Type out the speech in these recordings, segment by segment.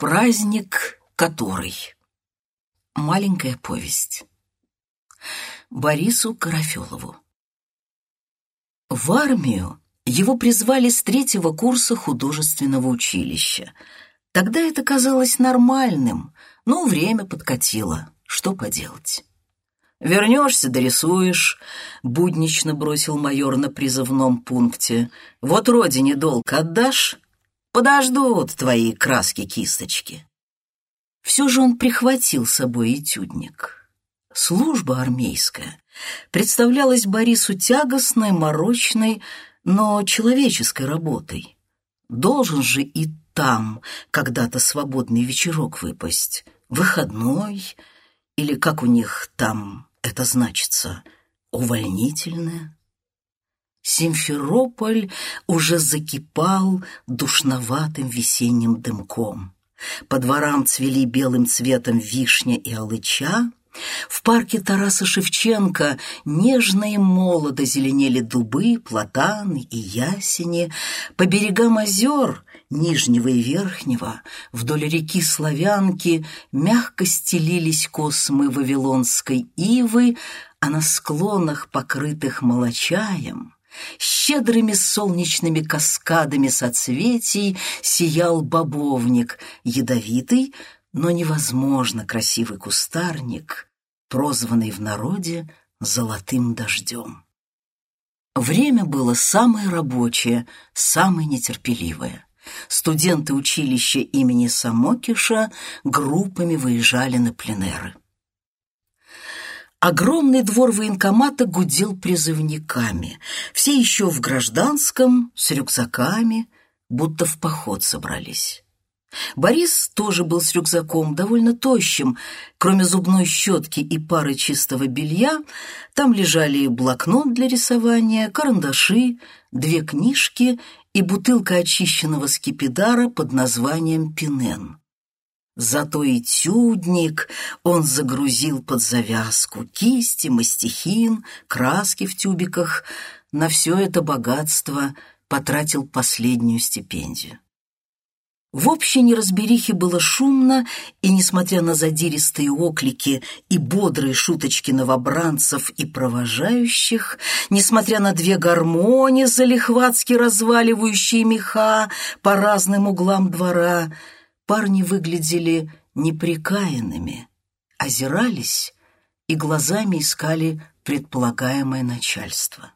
Праздник который. Маленькая повесть. Борису Карафелову. В армию его призвали с третьего курса художественного училища. Тогда это казалось нормальным, но время подкатило. Что поделать? «Вернешься, дорисуешь», — буднично бросил майор на призывном пункте. «Вот родине долг отдашь? Подождут твои краски-кисточки». Все же он прихватил с собой этюдник. Служба армейская представлялась Борису тягостной, морочной, но человеческой работой. Должен же и там когда-то свободный вечерок выпасть, выходной, или как у них там это значится, увольнительное. Симферополь уже закипал душноватым весенним дымком. По дворам цвели белым цветом вишня и алыча. В парке Тараса Шевченко нежно и молодо зеленели дубы, платаны и ясени. По берегам озер Нижнего и Верхнего, вдоль реки Славянки, мягко стелились космы вавилонской ивы, а на склонах, покрытых молочаем, Щедрыми солнечными каскадами соцветий сиял бобовник, ядовитый, но невозможно красивый кустарник, прозванный в народе золотым дождем. Время было самое рабочее, самое нетерпеливое. Студенты училища имени Самокиша группами выезжали на пленеры. Огромный двор военкомата гудел призывниками. Все еще в гражданском, с рюкзаками, будто в поход собрались. Борис тоже был с рюкзаком, довольно тощим. Кроме зубной щетки и пары чистого белья, там лежали блокнот для рисования, карандаши, две книжки и бутылка очищенного скипидара под названием «Пинен». Зато и тюдник он загрузил под завязку, кисти, мастихин, краски в тюбиках. На все это богатство потратил последнюю стипендию. В общей неразберихе было шумно, и, несмотря на задиристые оклики и бодрые шуточки новобранцев и провожающих, несмотря на две гармонии, залихватски разваливающие меха по разным углам двора, парни выглядели неприкаянными, озирались и глазами искали предполагаемое начальство.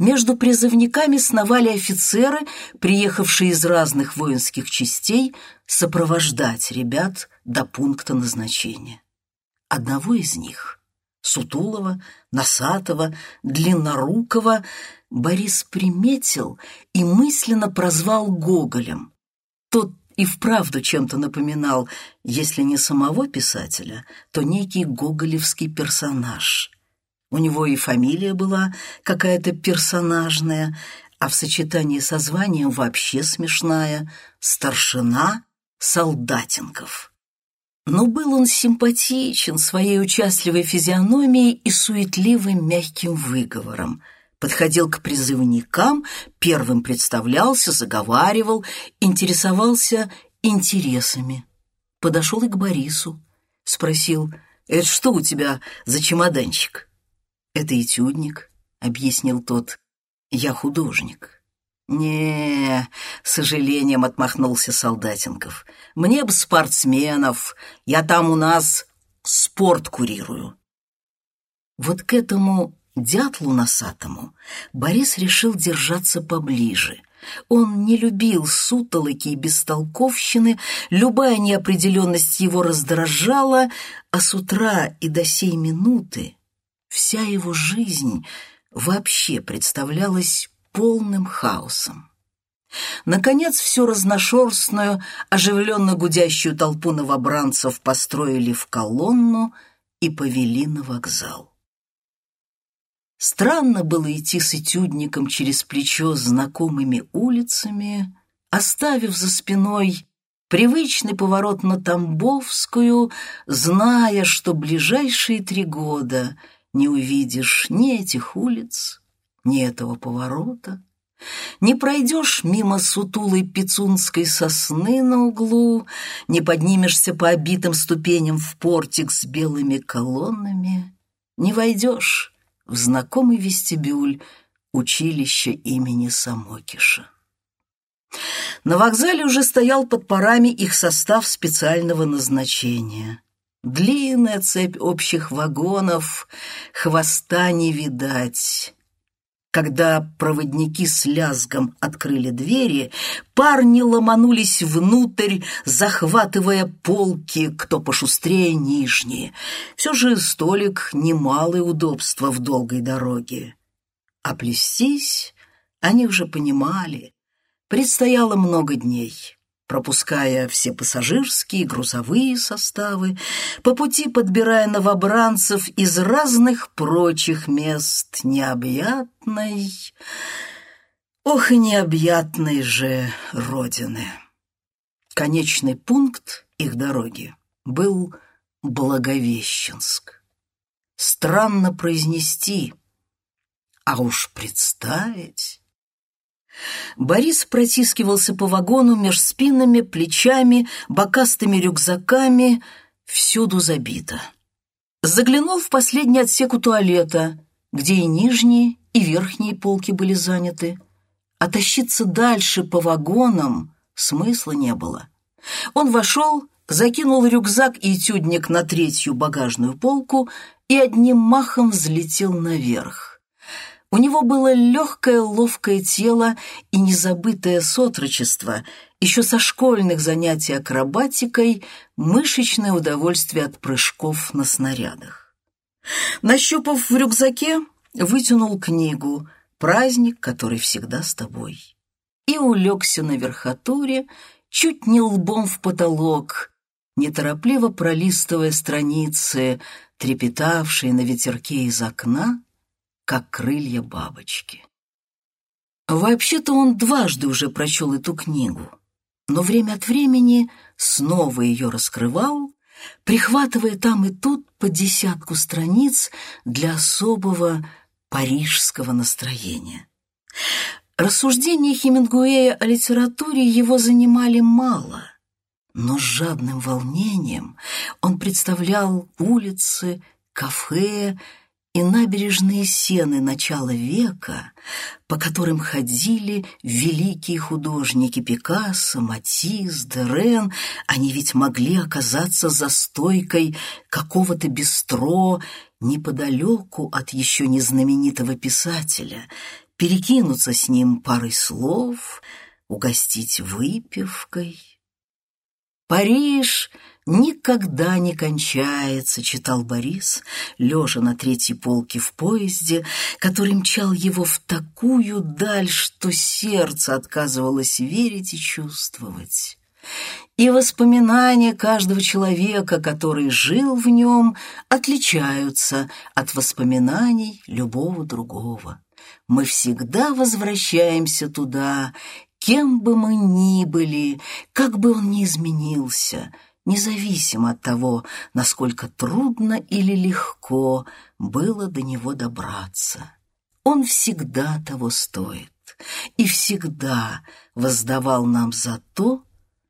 Между призывниками сновали офицеры, приехавшие из разных воинских частей, сопровождать ребят до пункта назначения. Одного из них, Сутулова, Носатого, Длиннорукого, Борис приметил и мысленно прозвал Гоголем. Тот и вправду чем-то напоминал, если не самого писателя, то некий гоголевский персонаж. У него и фамилия была какая-то персонажная, а в сочетании со званием вообще смешная — старшина Солдатенков. Но был он симпатичен своей участливой физиономией и суетливым мягким выговором — подходил к призывникам, первым представлялся, заговаривал, интересовался интересами. Подошел и к Борису, спросил, «Это что у тебя за чемоданчик?» «Это этюдник», — объяснил тот, «я художник». «Не, — с сожалением отмахнулся Солдатенков, — мне б спортсменов, я там у нас спорт курирую». Вот к этому дятлу носатому Борис решил держаться поближе. Он не любил сутолоки и бестолковщины, любая неопределенность его раздражала, а с утра и до сей минуты вся его жизнь вообще представлялась полным хаосом. Наконец, всю разношерстную, оживленно гудящую толпу новобранцев построили в колонну и повели на вокзал. Странно было идти с этюдником через плечо знакомыми улицами, оставив за спиной привычный поворот на Тамбовскую, зная, что ближайшие три года не увидишь ни этих улиц, ни этого поворота, Не пройдешь мимо сутулой пицунской сосны на углу, не поднимешься по обитым ступеням в портик с белыми колоннами, не войдешь в знакомый вестибюль училища имени Самокиша. На вокзале уже стоял под парами их состав специального назначения. Длинная цепь общих вагонов, хвоста не видать. Когда проводники с лязгом открыли двери, парни ломанулись внутрь, захватывая полки, кто пошустрее нижние. Все же столик — немалое удобство в долгой дороге. А плестись они уже понимали, предстояло много дней пропуская все пассажирские грузовые составы, по пути подбирая новобранцев из разных прочих мест необъятной, ох необъятной же Родины. Конечный пункт их дороги был Благовещенск. Странно произнести, а уж представить... Борис протискивался по вагону меж спинами, плечами, бокастыми рюкзаками, всюду забито. Заглянул в последний отсек у туалета, где и нижние, и верхние полки были заняты. А тащиться дальше по вагонам смысла не было. Он вошел, закинул рюкзак и этюдник на третью багажную полку и одним махом взлетел наверх. У него было легкое, ловкое тело и незабытое сотрудничество, еще со школьных занятий акробатикой, мышечное удовольствие от прыжков на снарядах. Нащупав в рюкзаке, вытянул книгу «Праздник, который всегда с тобой» и улегся на верхотуре, чуть не лбом в потолок, неторопливо пролистывая страницы, трепетавшие на ветерке из окна, как крылья бабочки. Вообще-то он дважды уже прочел эту книгу, но время от времени снова ее раскрывал, прихватывая там и тут по десятку страниц для особого парижского настроения. Рассуждения Хемингуэя о литературе его занимали мало, но с жадным волнением он представлял улицы, кафе и набережные сены начала века, по которым ходили великие художники Пикассо, Матисс, Дерен, они ведь могли оказаться за стойкой какого-то бистро неподалеку от еще незнаменитого писателя, перекинуться с ним парой слов, угостить выпивкой. Париж никогда не кончается», — читал Борис, лежа на третьей полке в поезде, который мчал его в такую даль, что сердце отказывалось верить и чувствовать. И воспоминания каждого человека, который жил в нем, отличаются от воспоминаний любого другого. Мы всегда возвращаемся туда, кем бы мы ни были, как бы он ни изменился — независимо от того, насколько трудно или легко было до него добраться. Он всегда того стоит и всегда воздавал нам за то,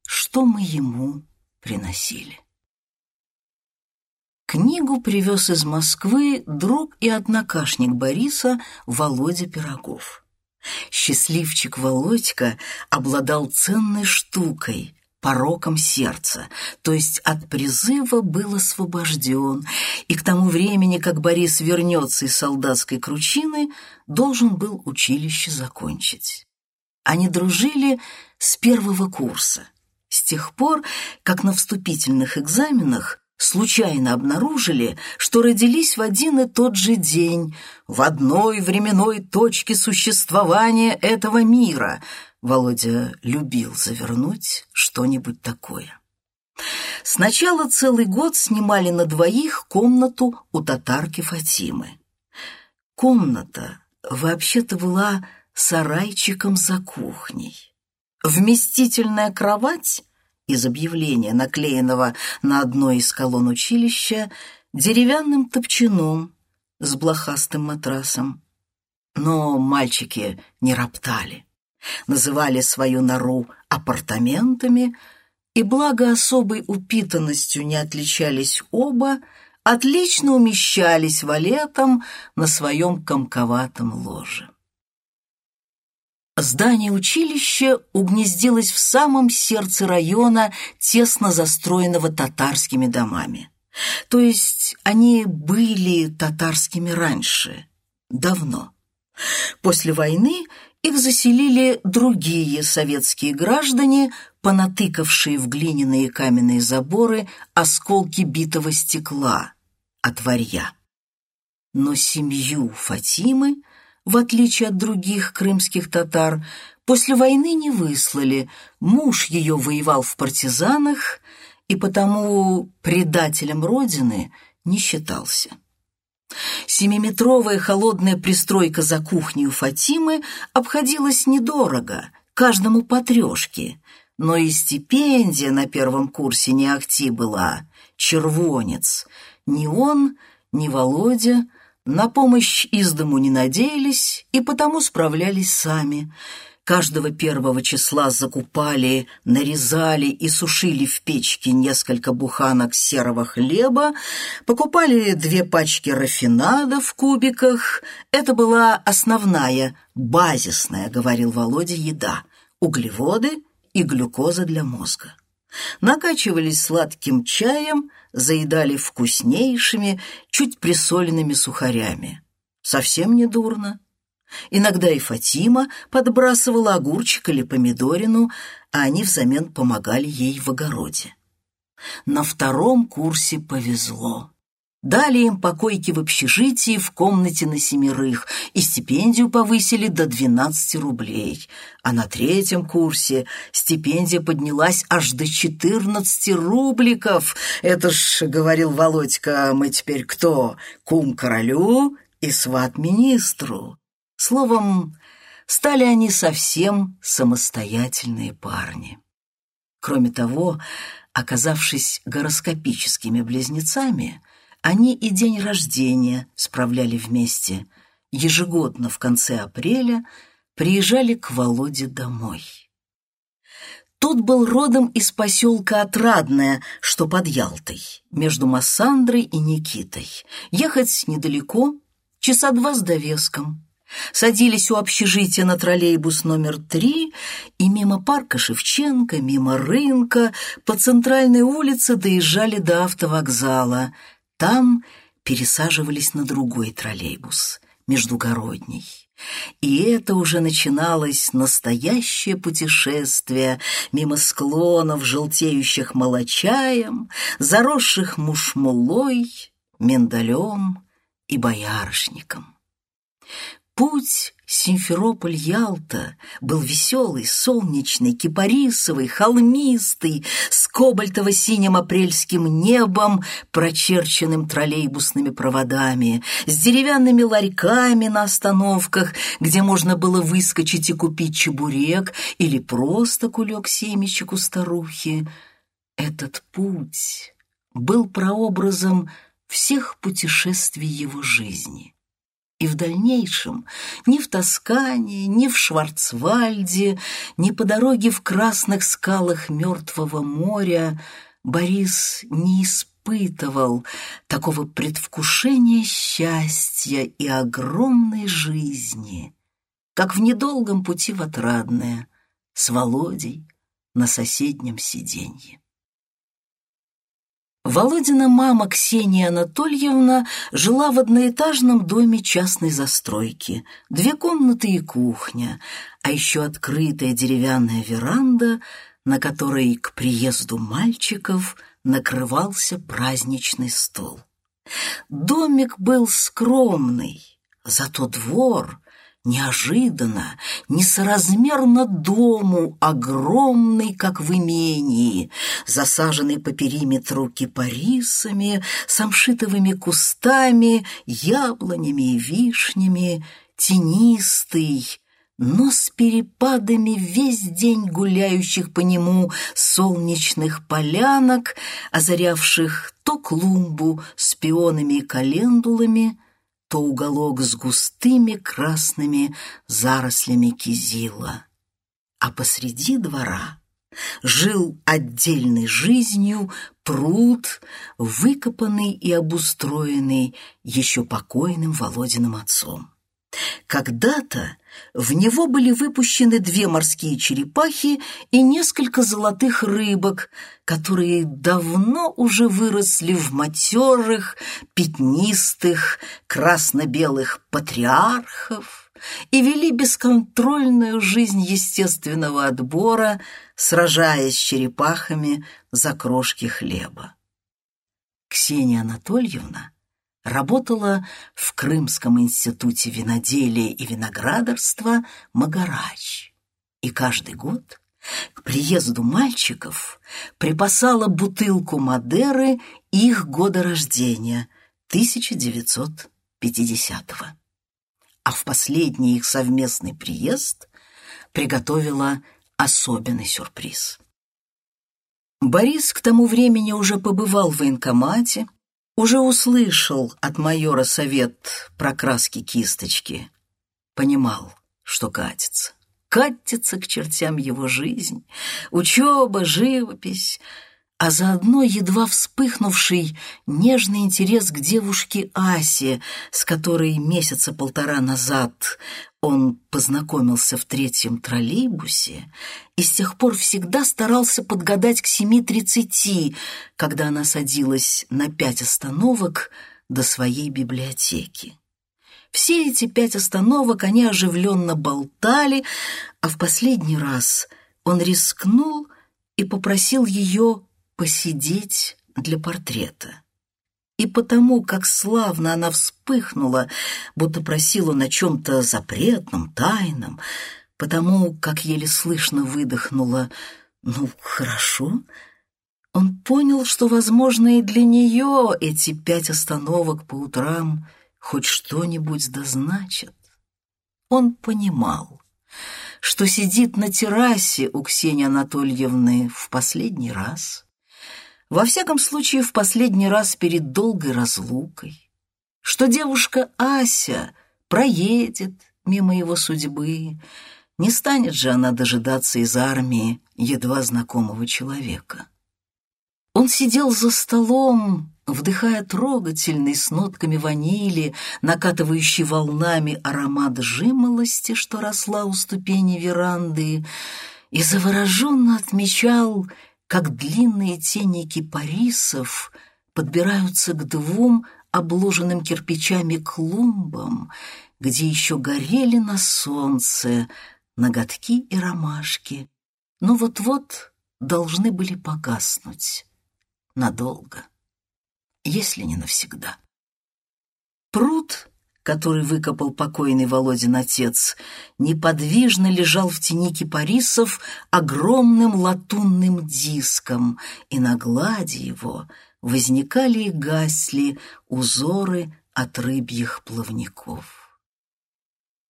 что мы ему приносили. Книгу привез из Москвы друг и однокашник Бориса Володя Пирогов. Счастливчик Володька обладал ценной штукой, пороком сердца, то есть от призыва был освобожден, и к тому времени, как Борис вернется из солдатской кручины, должен был училище закончить. Они дружили с первого курса, с тех пор, как на вступительных экзаменах случайно обнаружили, что родились в один и тот же день, в одной временной точке существования этого мира — Володя любил завернуть что-нибудь такое. Сначала целый год снимали на двоих комнату у татарки Фатимы. Комната вообще-то была сарайчиком за кухней. Вместительная кровать из объявления, наклеенного на одной из колонн училища, деревянным топчаном с блохастым матрасом. Но мальчики не роптали, называли свою нору апартаментами, и благо особой упитанностью не отличались оба, отлично умещались валетом на своем комковатом ложе. Здание училища угнездилось в самом сердце района, тесно застроенного татарскими домами. То есть они были татарскими раньше, давно. После войны их заселили другие советские граждане, понатыкавшие в глиняные каменные заборы осколки битого стекла от варья. Но семью Фатимы – в отличие от других крымских татар, после войны не выслали. Муж ее воевал в партизанах и потому предателем родины не считался. Семиметровая холодная пристройка за кухней у Фатимы обходилась недорого, каждому по трешке, но и стипендия на первом курсе не ахти была, червонец. Ни он, ни Володя на помощь из дому не надеялись и потому справлялись сами. Каждого первого числа закупали, нарезали и сушили в печке несколько буханок серого хлеба, покупали две пачки рафинада в кубиках. Это была основная, базисная, говорил Володя, еда, углеводы и глюкоза для мозга. Накачивались сладким чаем, заедали вкуснейшими, чуть присоленными сухарями. Совсем не дурно. Иногда и Фатима подбрасывала огурчик или помидорину, а они взамен помогали ей в огороде. На втором курсе повезло. Дали им покойки в общежитии в комнате на семерых и стипендию повысили до 12 рублей. А на третьем курсе стипендия поднялась аж до 14 рубликов. Это ж, говорил Володька, мы теперь кто? Кум королю и сват министру. Словом, стали они совсем самостоятельные парни. Кроме того, оказавшись гороскопическими близнецами, они и день рождения справляли вместе. Ежегодно в конце апреля приезжали к Володе домой. Тот был родом из поселка Отрадное, что под Ялтой, между Массандрой и Никитой. Ехать недалеко, часа два с довеском. Садились у общежития на троллейбус номер три и мимо парка Шевченко, мимо рынка, по центральной улице доезжали до автовокзала – там пересаживались на другой троллейбус, междугородний. И это уже начиналось настоящее путешествие мимо склонов, желтеющих молочаем, заросших мушмулой, миндалем и боярышником. Путь Симферополь-Ялта был веселый, солнечный, кипарисовый, холмистый, с кобальтово-синим апрельским небом, прочерченным троллейбусными проводами, с деревянными ларьками на остановках, где можно было выскочить и купить чебурек или просто кулек семечек у старухи. Этот путь был прообразом всех путешествий его жизни. И в дальнейшем ни в Тоскане, ни в Шварцвальде, ни по дороге в красных скалах Мертвого моря Борис не испытывал такого предвкушения счастья и огромной жизни, как в недолгом пути в Отрадное с Володей на соседнем сиденье. Володина мама Ксения Анатольевна жила в одноэтажном доме частной застройки. Две комнаты и кухня, а еще открытая деревянная веранда, на которой к приезду мальчиков накрывался праздничный стол. Домик был скромный, зато двор неожиданно, несоразмерно дому, огромный, как в имении, засаженный по периметру кипарисами, самшитовыми кустами, яблонями и вишнями, тенистый, но с перепадами весь день гуляющих по нему солнечных полянок, озарявших то клумбу с пионами и календулами, то уголок с густыми красными зарослями кизила. А посреди двора жил отдельной жизнью пруд, выкопанный и обустроенный еще покойным Володиным отцом. Когда-то в него были выпущены две морские черепахи и несколько золотых рыбок, которые давно уже выросли в матерых, пятнистых, красно-белых патриархов и вели бесконтрольную жизнь естественного отбора, сражаясь с черепахами за крошки хлеба. Ксения Анатольевна работала в Крымском институте виноделия и виноградарства «Магарач». И каждый год к приезду мальчиков припасала бутылку Мадеры их года рождения, 1950-го. А в последний их совместный приезд приготовила особенный сюрприз. Борис к тому времени уже побывал в военкомате, уже услышал от майора совет про краски кисточки. Понимал, что катится. Катится к чертям его жизнь, учеба, живопись, а заодно едва вспыхнувший нежный интерес к девушке Асе, с которой месяца полтора назад он познакомился в третьем троллейбусе и с тех пор всегда старался подгадать к семи тридцати, когда она садилась на пять остановок до своей библиотеки. Все эти пять остановок они оживленно болтали, а в последний раз он рискнул и попросил ее посидеть для портрета. И потому, как славно она вспыхнула, будто просила на чем-то запретном, тайном, потому, как еле слышно выдохнула «Ну, хорошо», он понял, что, возможно, и для нее эти пять остановок по утрам хоть что-нибудь дозначат. Он понимал, что сидит на террасе у Ксении Анатольевны в последний раз — во всяком случае, в последний раз перед долгой разлукой, что девушка Ася проедет мимо его судьбы, не станет же она дожидаться из армии едва знакомого человека. Он сидел за столом, вдыхая трогательный с нотками ванили, накатывающий волнами аромат жимолости, что росла у ступени веранды, и завороженно отмечал как длинные тени кипарисов подбираются к двум обложенным кирпичами клумбам, где еще горели на солнце ноготки и ромашки, но вот-вот должны были погаснуть надолго, если не навсегда. Пруд который выкопал покойный Володин отец, неподвижно лежал в тени кипарисов огромным латунным диском, и на глади его возникали и гасли узоры от рыбьих плавников.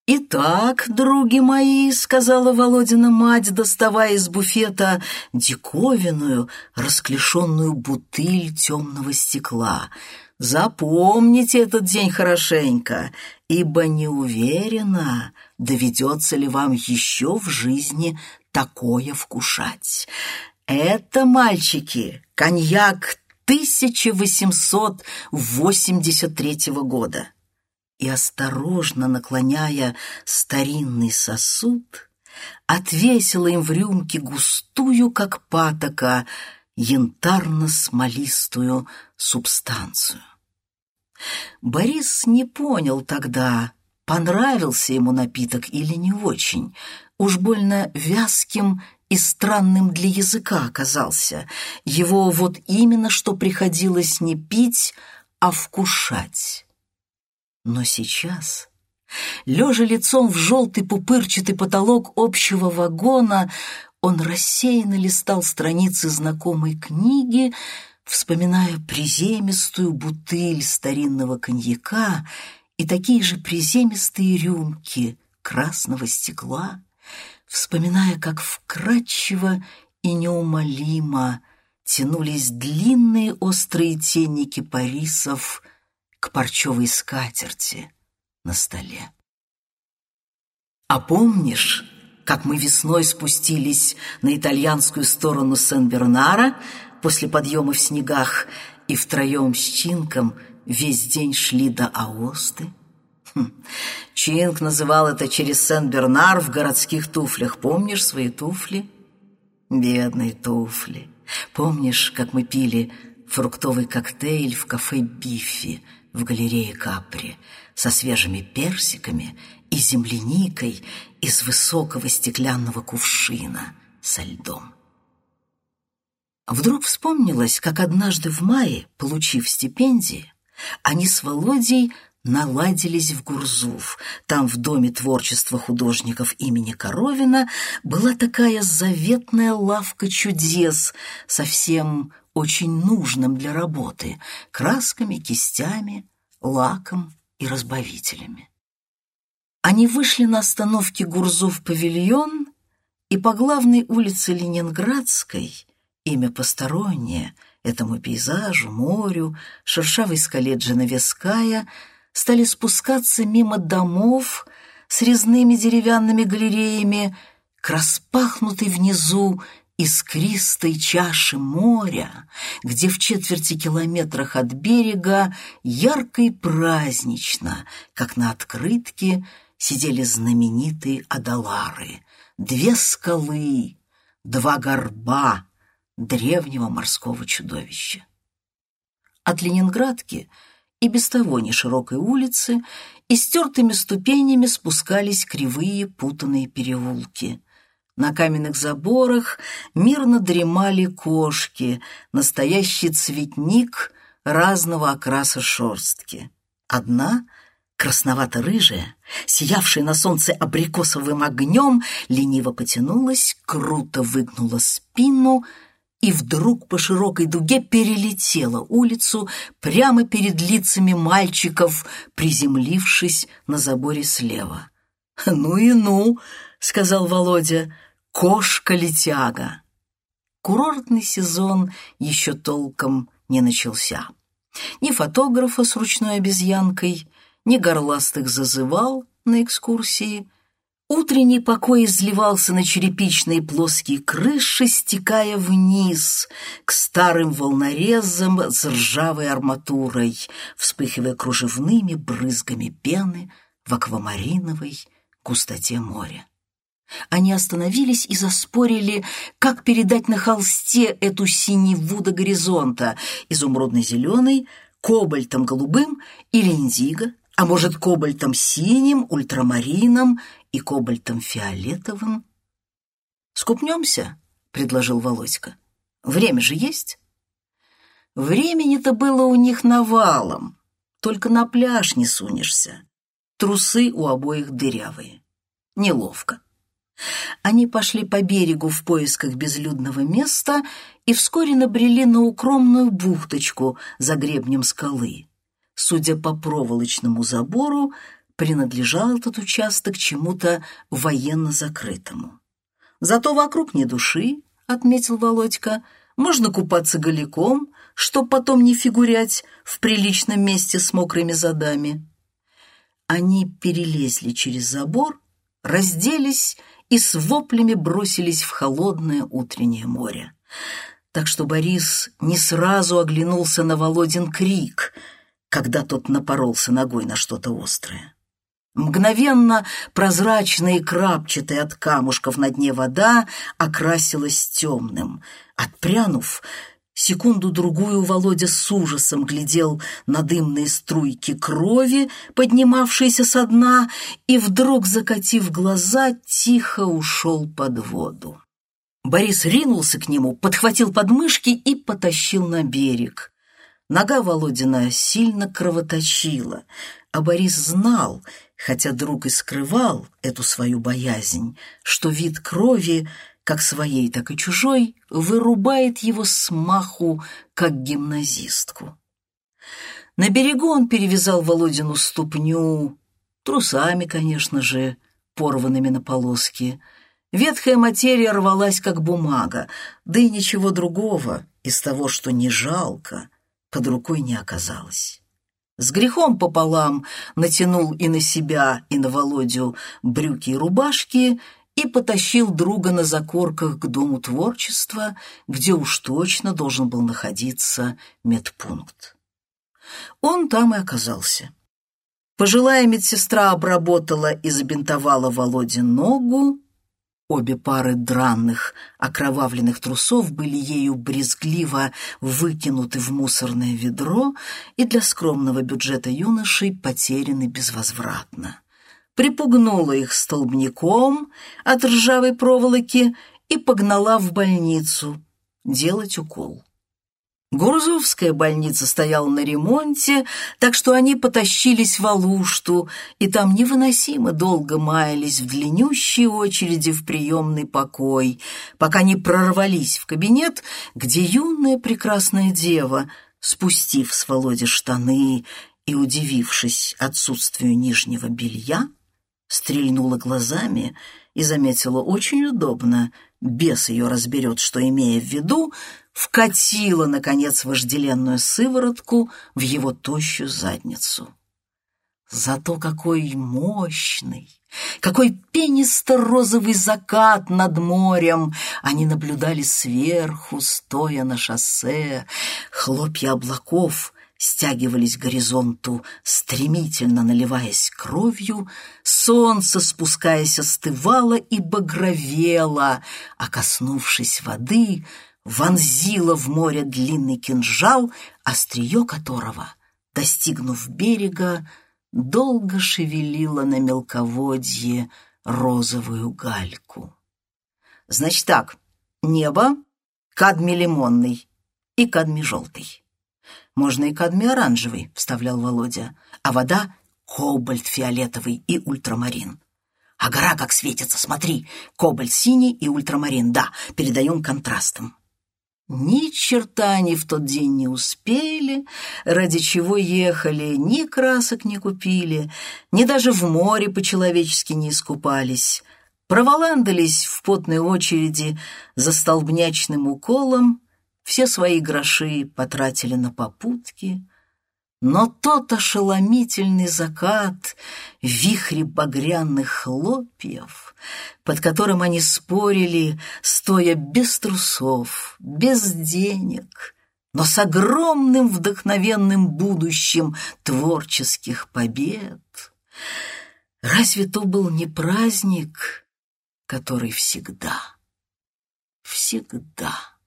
«Итак, други мои», — сказала Володина мать, доставая из буфета диковинную, расклешенную бутыль темного стекла — Запомните этот день хорошенько, ибо не уверена, доведется ли вам еще в жизни такое вкушать. Это, мальчики, коньяк 1883 года. И осторожно наклоняя старинный сосуд, отвесила им в рюмке густую, как патока, янтарно-смолистую субстанцию. Борис не понял тогда, понравился ему напиток или не очень. Уж больно вязким и странным для языка оказался. Его вот именно что приходилось не пить, а вкушать. Но сейчас, лежа лицом в желтый пупырчатый потолок общего вагона, он рассеянно листал страницы знакомой книги, вспоминая приземистую бутыль старинного коньяка и такие же приземистые рюмки красного стекла, вспоминая, как вкрадчиво и неумолимо тянулись длинные острые тени кипарисов к парчевой скатерти, на столе. А помнишь, как мы весной спустились на итальянскую сторону Сен-Бернара после подъема в снегах и втроем с Чинком весь день шли до Аосты? Хм. Чинг называл это через Сен-Бернар в городских туфлях. Помнишь свои туфли? Бедные туфли. Помнишь, как мы пили фруктовый коктейль в кафе «Биффи» в галерее Капри со свежими персиками и земляникой из высокого стеклянного кувшина со льдом. Вдруг вспомнилось, как однажды в мае, получив стипендии, они с Володей наладились в Гурзуф. Там, в Доме творчества художников имени Коровина, была такая заветная лавка чудес, совсем очень нужным для работы, красками, кистями, лаком и разбавителями. Они вышли на остановке Гурзуф-павильон, и по главной улице Ленинградской, имя постороннее, этому пейзажу, морю, шершавой скале Дженовеская, стали спускаться мимо домов с резными деревянными галереями к распахнутой внизу искристой чаши моря, где в четверти километрах от берега ярко и празднично, как на открытке, сидели знаменитые адалары, две скалы, два горба древнего морского чудовища. От Ленинградки и без того неширокой улицы и стертыми ступенями спускались кривые путанные переулки — на каменных заборах мирно дремали кошки, настоящий цветник разного окраса шерстки. Одна, красновато-рыжая, сиявшая на солнце абрикосовым огнем, лениво потянулась, круто выгнула спину и вдруг по широкой дуге перелетела улицу прямо перед лицами мальчиков, приземлившись на заборе слева. «Ну и ну!» — сказал Володя — Кошка-летяга. Курортный сезон еще толком не начался. Ни фотографа с ручной обезьянкой, ни горластых зазывал на экскурсии. Утренний покой изливался на черепичные плоские крыши, стекая вниз к старым волнорезам с ржавой арматурой, вспыхивая кружевными брызгами пены в аквамариновой густоте моря. Они остановились и заспорили, как передать на холсте эту синеву до горизонта, изумрудно-зеленый, кобальтом голубым или индиго, а может, кобальтом синим, ультрамарином и кобальтом фиолетовым. «Скупнемся?» — предложил Володька. «Время же есть?» Времени-то было у них навалом, только на пляж не сунешься. Трусы у обоих дырявые. Неловко. Они пошли по берегу в поисках безлюдного места и вскоре набрели на укромную бухточку за гребнем скалы. Судя по проволочному забору, принадлежал этот участок чему-то военно закрытому. «Зато вокруг ни души», — отметил Володька, — «можно купаться голиком, чтоб потом не фигурять в приличном месте с мокрыми задами». Они перелезли через забор, разделись и с воплями бросились в холодное утреннее море. Так что Борис не сразу оглянулся на Володин крик, когда тот напоролся ногой на что-то острое. Мгновенно прозрачная и крапчатая от камушков на дне вода окрасилась темным. Отпрянув, Секунду-другую Володя с ужасом глядел на дымные струйки крови, поднимавшиеся со дна, и вдруг, закатив глаза, тихо ушел под воду. Борис ринулся к нему, подхватил подмышки и потащил на берег. Нога Володина сильно кровоточила, а Борис знал, хотя друг и скрывал эту свою боязнь, что вид крови как своей, так и чужой, вырубает его с маху, как гимназистку. На берегу он перевязал Володину ступню, трусами, конечно же, порванными на полоски. Ветхая материя рвалась, как бумага, да и ничего другого из того, что не жалко, под рукой не оказалось. С грехом пополам натянул и на себя, и на Володю брюки и рубашки и потащил друга на закорках к Дому творчества, где уж точно должен был находиться медпункт. Он там и оказался. Пожилая медсестра обработала и забинтовала Володе ногу, Обе пары дранных, окровавленных трусов были ею брезгливо выкинуты в мусорное ведро и для скромного бюджета юношей потеряны безвозвратно. Припугнула их столбняком от ржавой проволоки и погнала в больницу делать укол. Гурзовская больница стояла на ремонте, так что они потащились в Алушту, и там невыносимо долго маялись в длиннющей очереди в приемный покой, пока не прорвались в кабинет, где юная прекрасная дева, спустив с Володи штаны и удивившись отсутствию нижнего белья, стрельнула глазами и заметила очень удобно, бес ее разберет, что имея в виду, вкатила, наконец, вожделенную сыворотку в его тощую задницу. Зато какой мощный, какой пенисто-розовый закат над морем они наблюдали сверху, стоя на шоссе. Хлопья облаков стягивались к горизонту, стремительно наливаясь кровью, солнце, спускаясь, остывало и багровело, а, коснувшись воды, вонзило в море длинный кинжал, острие которого, достигнув берега, долго шевелило на мелководье розовую гальку. Значит так, небо кадми лимонный и кадми желтый. «Можно и кадмий оранжевый», — вставлял Володя, «а вода — кобальт фиолетовый и ультрамарин». «А гора как светится, смотри! Кобальт синий и ультрамарин, да, передаем контрастом». Ни черта они в тот день не успели, ради чего ехали, ни красок не купили, ни даже в море по-человечески не искупались. Проволандались в потной очереди за столбнячным уколом все свои гроши потратили на попутки, но тот ошеломительный закат в вихре багряных хлопьев, под которым они спорили, стоя без трусов, без денег, но с огромным вдохновенным будущим творческих побед, разве то был не праздник, который всегда, всегда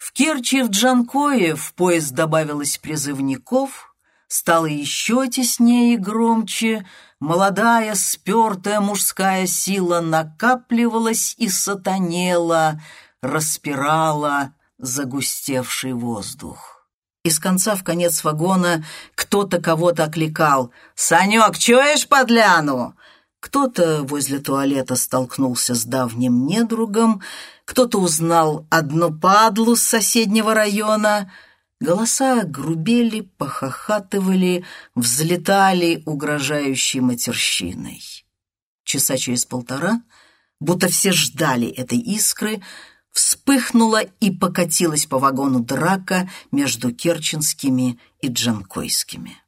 в Керчи в Джанкое в поезд добавилось призывников, стало еще теснее и громче, молодая, спертая мужская сила накапливалась и сатанела, распирала загустевший воздух. Из конца в конец вагона кто-то кого-то окликал. «Санек, чуешь подляну?» Кто-то возле туалета столкнулся с давним недругом, кто-то узнал одну падлу с соседнего района. Голоса грубели, похохатывали, взлетали угрожающей матерщиной. Часа через полтора, будто все ждали этой искры, вспыхнула и покатилась по вагону драка между керченскими и джанкойскими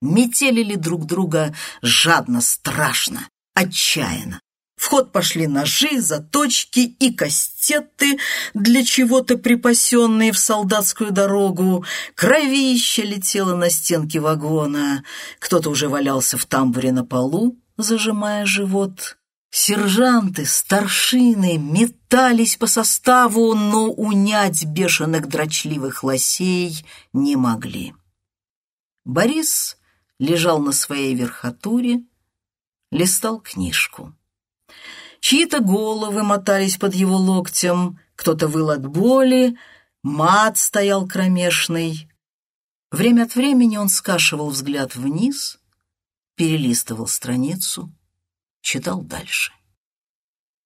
метелили друг друга жадно, страшно, отчаянно. В ход пошли ножи, заточки и кастеты, для чего-то припасенные в солдатскую дорогу. Кровище летело на стенки вагона. Кто-то уже валялся в тамбуре на полу, зажимая живот. Сержанты, старшины метались по составу, но унять бешеных дрочливых лосей не могли. Борис лежал на своей верхотуре, листал книжку. Чьи-то головы мотались под его локтем, кто-то выл от боли, мат стоял кромешный. Время от времени он скашивал взгляд вниз, перелистывал страницу, читал дальше.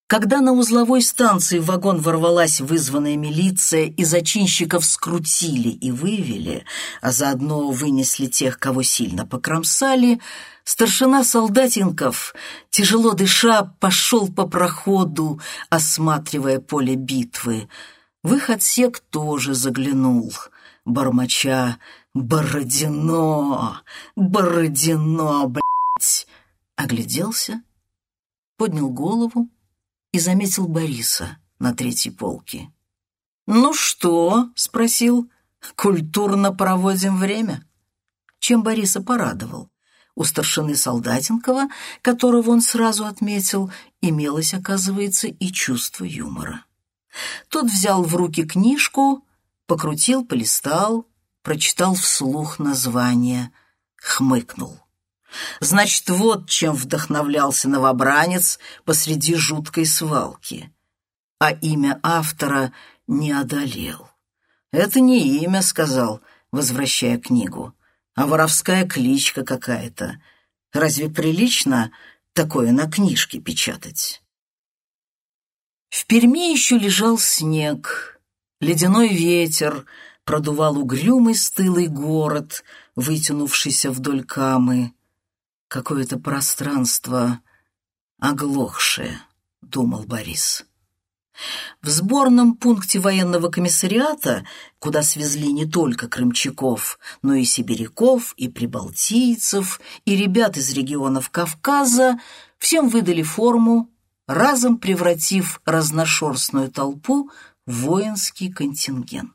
Когда на узловой станции в вагон ворвалась вызванная милиция и зачинщиков скрутили и вывели, а заодно вынесли тех, кого сильно покромсали, старшина Солдатенков, тяжело дыша, пошел по проходу, осматривая поле битвы. В их тоже заглянул, бормоча «Бородино! Бородино, блядь!» Огляделся, поднял голову и заметил Бориса на третьей полке. «Ну что?» — спросил. «Культурно проводим время?» Чем Бориса порадовал. У старшины Солдатенкова, которого он сразу отметил, имелось, оказывается, и чувство юмора. Тот взял в руки книжку, покрутил, полистал, прочитал вслух название, хмыкнул. Значит, вот чем вдохновлялся новобранец посреди жуткой свалки. А имя автора не одолел. «Это не имя», — сказал, возвращая книгу, «а воровская кличка какая-то. Разве прилично такое на книжке печатать?» В Перми еще лежал снег, ледяной ветер продувал угрюмый стылый город, вытянувшийся вдоль камы. Какое-то пространство оглохшее, думал Борис. В сборном пункте военного комиссариата, куда свезли не только крымчаков, но и сибиряков, и прибалтийцев, и ребят из регионов Кавказа, всем выдали форму, разом превратив разношерстную толпу в воинский контингент.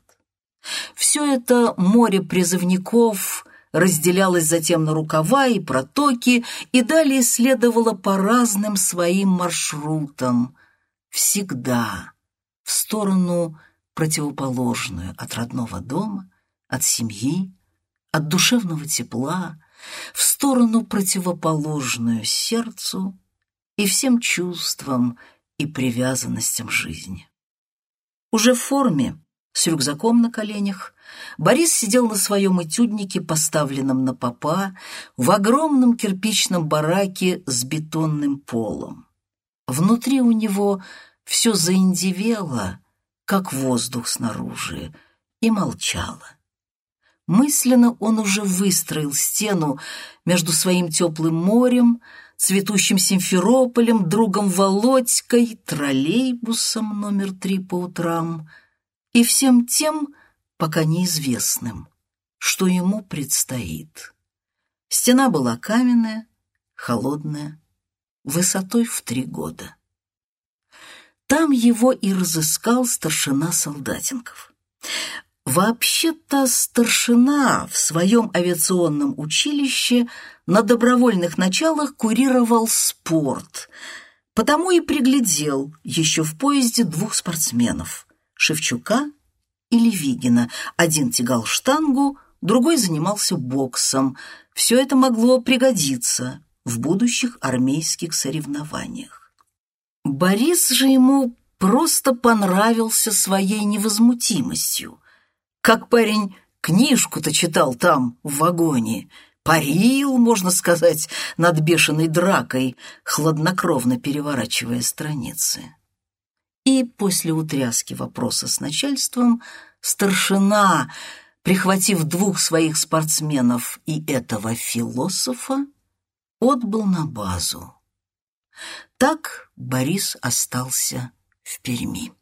Все это море призывников разделялось затем на рукава и протоки и далее следовало по разным своим маршрутам, всегда в сторону противоположную от родного дома, от семьи, от душевного тепла, в сторону противоположную сердцу и всем чувствам и привязанностям жизни. Уже в форме, с рюкзаком на коленях, Борис сидел на своем этюднике, поставленном на попа, в огромном кирпичном бараке с бетонным полом. Внутри у него все заиндивело, как воздух снаружи, и молчало. Мысленно он уже выстроил стену между своим теплым морем, цветущим Симферополем, другом Володькой, троллейбусом номер три по утрам и всем тем, пока неизвестным, что ему предстоит. Стена была каменная, холодная, высотой в три года. Там его и разыскал старшина Солдатенков. Вообще-то старшина в своем авиационном училище на добровольных началах курировал спорт, потому и приглядел еще в поезде двух спортсменов – Шевчука и Левигина. Один тягал штангу, другой занимался боксом. Все это могло пригодиться в будущих армейских соревнованиях. Борис же ему просто понравился своей невозмутимостью. Как парень книжку-то читал там, в вагоне, парил, можно сказать, над бешеной дракой, хладнокровно переворачивая страницы. И после утряски вопроса с начальством старшина, прихватив двух своих спортсменов и этого философа, отбыл на базу. Так Борис остался в Перми.